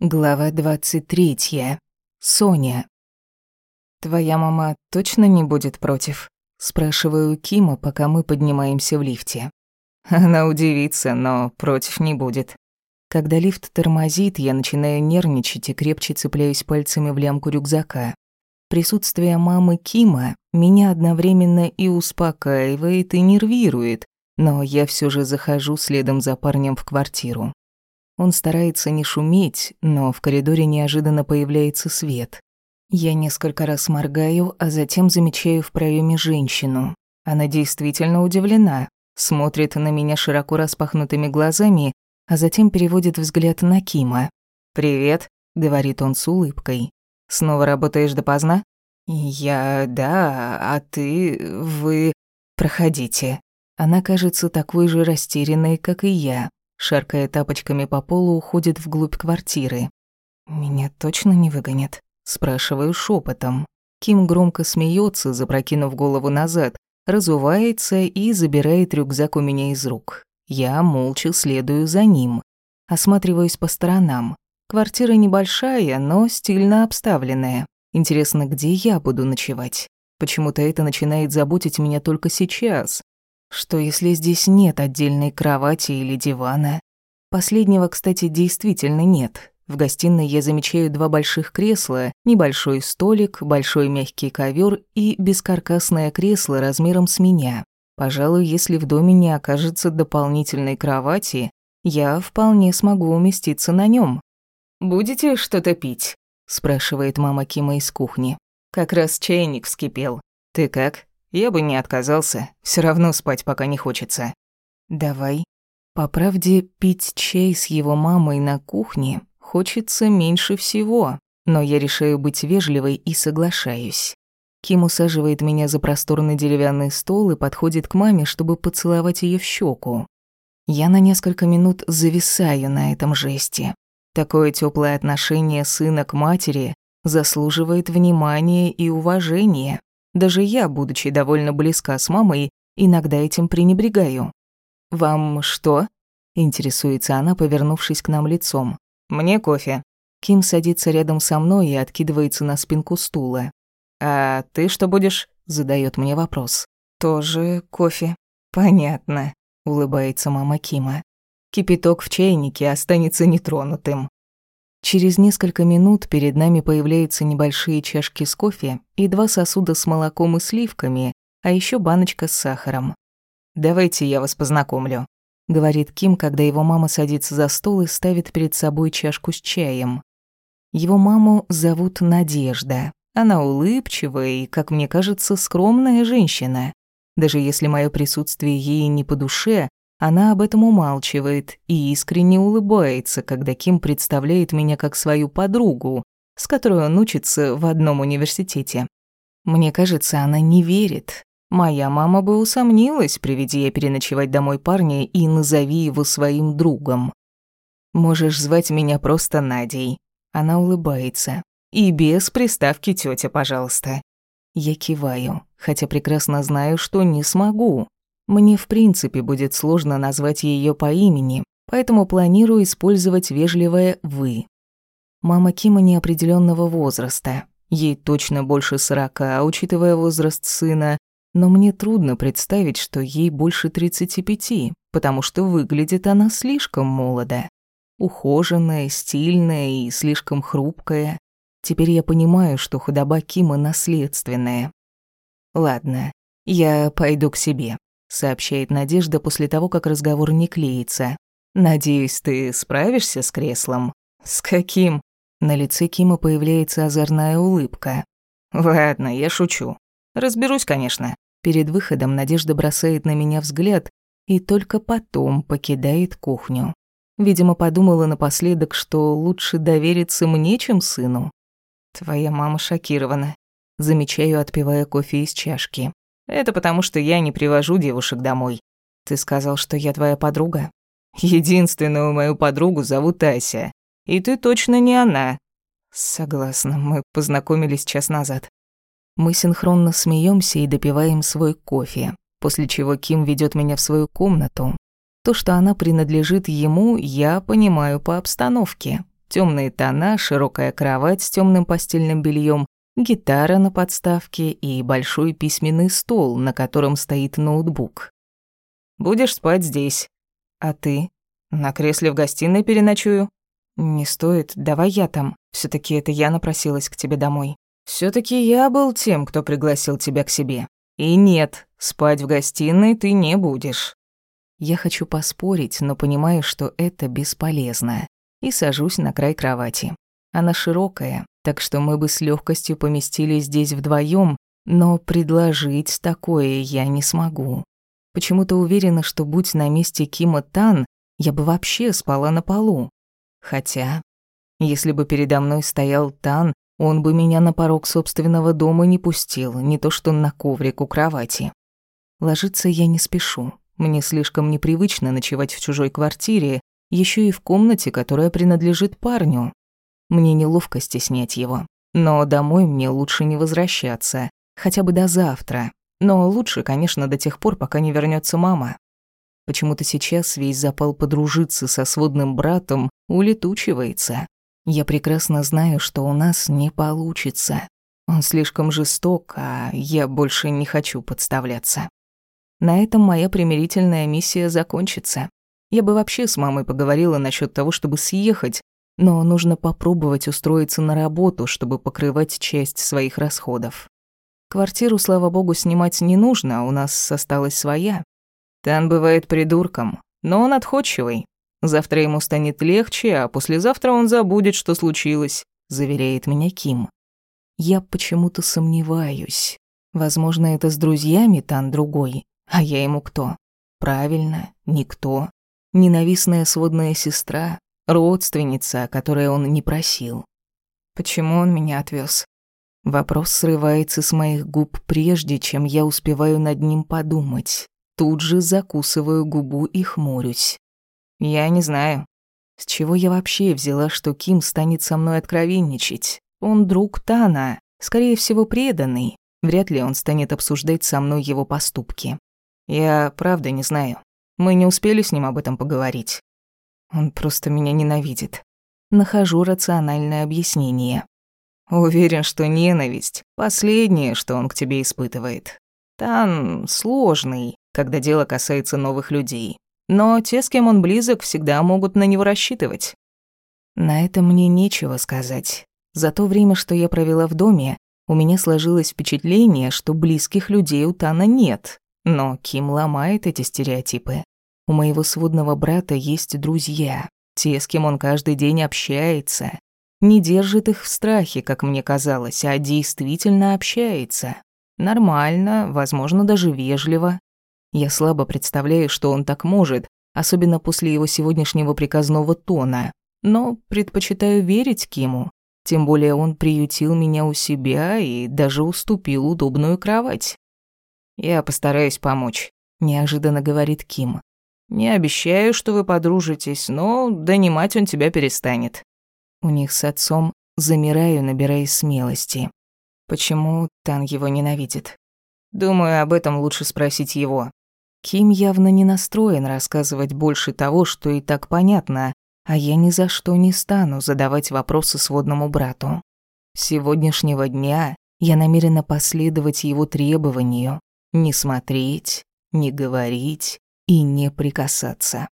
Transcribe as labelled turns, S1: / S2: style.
S1: Глава 23. Соня. «Твоя мама точно не будет против?» Спрашиваю Кима, пока мы поднимаемся в лифте. Она удивится, но против не будет. Когда лифт тормозит, я начинаю нервничать и крепче цепляюсь пальцами в лямку рюкзака. Присутствие мамы Кима меня одновременно и успокаивает, и нервирует, но я все же захожу следом за парнем в квартиру. Он старается не шуметь, но в коридоре неожиданно появляется свет. Я несколько раз моргаю, а затем замечаю в проеме женщину. Она действительно удивлена, смотрит на меня широко распахнутыми глазами, а затем переводит взгляд на Кима. «Привет», — говорит он с улыбкой. «Снова работаешь допоздна?» «Я... да, а ты... вы...» «Проходите». Она кажется такой же растерянной, как и я шаркая тапочками по полу, уходит вглубь квартиры. «Меня точно не выгонят?» – спрашиваю шепотом. Ким громко смеется, запрокинув голову назад, разувается и забирает рюкзак у меня из рук. Я молча следую за ним. Осматриваюсь по сторонам. Квартира небольшая, но стильно обставленная. Интересно, где я буду ночевать? Почему-то это начинает заботить меня только сейчас. Что если здесь нет отдельной кровати или дивана? Последнего, кстати, действительно нет. В гостиной я замечаю два больших кресла, небольшой столик, большой мягкий ковер и бескаркасное кресло размером с меня. Пожалуй, если в доме не окажется дополнительной кровати, я вполне смогу уместиться на нем. «Будете что-то пить?» – спрашивает мама Кима из кухни. «Как раз чайник вскипел. Ты как?» Я бы не отказался, все равно спать пока не хочется. Давай. По правде, пить чай с его мамой на кухне хочется меньше всего, но я решаю быть вежливой и соглашаюсь. Ким усаживает меня за просторный деревянный стол и подходит к маме, чтобы поцеловать ее в щеку. Я на несколько минут зависаю на этом жесте. Такое теплое отношение сына к матери заслуживает внимания и уважения. Даже я, будучи довольно близка с мамой, иногда этим пренебрегаю. «Вам что?» – интересуется она, повернувшись к нам лицом. «Мне кофе». Ким садится рядом со мной и откидывается на спинку стула. «А ты что будешь?» – задает мне вопрос. «Тоже кофе». «Понятно», – улыбается мама Кима. «Кипяток в чайнике останется нетронутым». Через несколько минут перед нами появляются небольшие чашки с кофе и два сосуда с молоком и сливками, а еще баночка с сахаром. «Давайте я вас познакомлю», — говорит Ким, когда его мама садится за стол и ставит перед собой чашку с чаем. Его маму зовут Надежда. Она улыбчивая и, как мне кажется, скромная женщина. Даже если мое присутствие ей не по душе, она об этом умалчивает и искренне улыбается, когда Ким представляет меня как свою подругу, с которой он учится в одном университете. Мне кажется, она не верит. Моя мама бы усомнилась, приведи я переночевать домой парня и назови его своим другом. Можешь звать меня просто Надей. Она улыбается. И без приставки тётя, пожалуйста. Я киваю, хотя прекрасно знаю, что не смогу. Мне в принципе будет сложно назвать ее по имени, поэтому планирую использовать вежливое «вы». Мама Кима неопределенного возраста. Ей точно больше сорока, учитывая возраст сына, но мне трудно представить, что ей больше тридцати пяти, потому что выглядит она слишком молодо. Ухоженная, стильная и слишком хрупкая. Теперь я понимаю, что худоба Кима наследственная. Ладно, я пойду к себе сообщает Надежда после того, как разговор не клеится. Надеюсь, ты справишься с креслом. С каким? На лице Кима появляется озорная улыбка. Ладно, я шучу. Разберусь, конечно. Перед выходом Надежда бросает на меня взгляд и только потом покидает кухню. Видимо, подумала напоследок, что лучше довериться мне, чем сыну. Твоя мама шокирована. Замечаю, отпивая кофе из чашки. Это потому, что я не привожу девушек домой. Ты сказал, что я твоя подруга? Единственную мою подругу зовут Ася. И ты точно не она. Согласна, мы познакомились час назад. Мы синхронно смеемся и допиваем свой кофе, после чего Ким ведет меня в свою комнату. То, что она принадлежит ему, я понимаю по обстановке. Темные тона, широкая кровать с темным постельным бельем, гитара на подставке и большой письменный стол, на котором стоит ноутбук. «Будешь спать здесь. А ты? На кресле в гостиной переночую?» «Не стоит, давай я там. все таки это я напросилась к тебе домой». все таки я был тем, кто пригласил тебя к себе. И нет, спать в гостиной ты не будешь». Я хочу поспорить, но понимаю, что это бесполезно, и сажусь на край кровати. Она широкая, так что мы бы с легкостью поместились здесь вдвоем, но предложить такое я не смогу. Почему-то уверена, что будь на месте Кима Тан, я бы вообще спала на полу. Хотя, если бы передо мной стоял Тан, он бы меня на порог собственного дома не пустил, не то что на коврик у кровати. Ложиться я не спешу. Мне слишком непривычно ночевать в чужой квартире, еще и в комнате, которая принадлежит парню. Мне неловко стеснять его. Но домой мне лучше не возвращаться, хотя бы до завтра. Но лучше, конечно, до тех пор, пока не вернется мама. Почему-то сейчас весь запал подружиться со сводным братом улетучивается. Я прекрасно знаю, что у нас не получится. Он слишком жесток, а я больше не хочу подставляться. На этом моя примирительная миссия закончится. Я бы вообще с мамой поговорила насчет того, чтобы съехать, но нужно попробовать устроиться на работу, чтобы покрывать часть своих расходов. Квартиру, слава богу, снимать не нужно, а у нас осталась своя. Тан бывает придурком, но он отходчивый. Завтра ему станет легче, а послезавтра он забудет, что случилось, заверяет меня Ким. Я почему-то сомневаюсь. Возможно, это с друзьями Тан другой, а я ему кто? Правильно, никто. Ненавистная сводная сестра, Родственница, которой он не просил. Почему он меня отвез? Вопрос срывается с моих губ прежде, чем я успеваю над ним подумать. Тут же закусываю губу и хмурюсь. Я не знаю. С чего я вообще взяла, что Ким станет со мной откровенничать? Он друг Тана, скорее всего, преданный. Вряд ли он станет обсуждать со мной его поступки. Я правда не знаю. Мы не успели с ним об этом поговорить. Он просто меня ненавидит. Нахожу рациональное объяснение. Уверен, что ненависть — последнее, что он к тебе испытывает. Тан сложный, когда дело касается новых людей. Но те, с кем он близок, всегда могут на него рассчитывать. На это мне нечего сказать. За то время, что я провела в доме, у меня сложилось впечатление, что близких людей у Тана нет. Но Ким ломает эти стереотипы. У моего сводного брата есть друзья, те, с кем он каждый день общается. Не держит их в страхе, как мне казалось, а действительно общается. Нормально, возможно, даже вежливо. Я слабо представляю, что он так может, особенно после его сегодняшнего приказного тона. Но предпочитаю верить Киму. Тем более он приютил меня у себя и даже уступил удобную кровать. «Я постараюсь помочь», — неожиданно говорит Ким. Не обещаю, что вы подружитесь, но донимать он тебя перестанет. У них с отцом замираю, набираясь смелости. Почему Тан его ненавидит? Думаю, об этом лучше спросить его. Ким явно не настроен рассказывать больше того, что и так понятно, а я ни за что не стану задавать вопросы сводному брату. С сегодняшнего дня я намерена последовать его требованию, не смотреть, не говорить, и не прикасаться.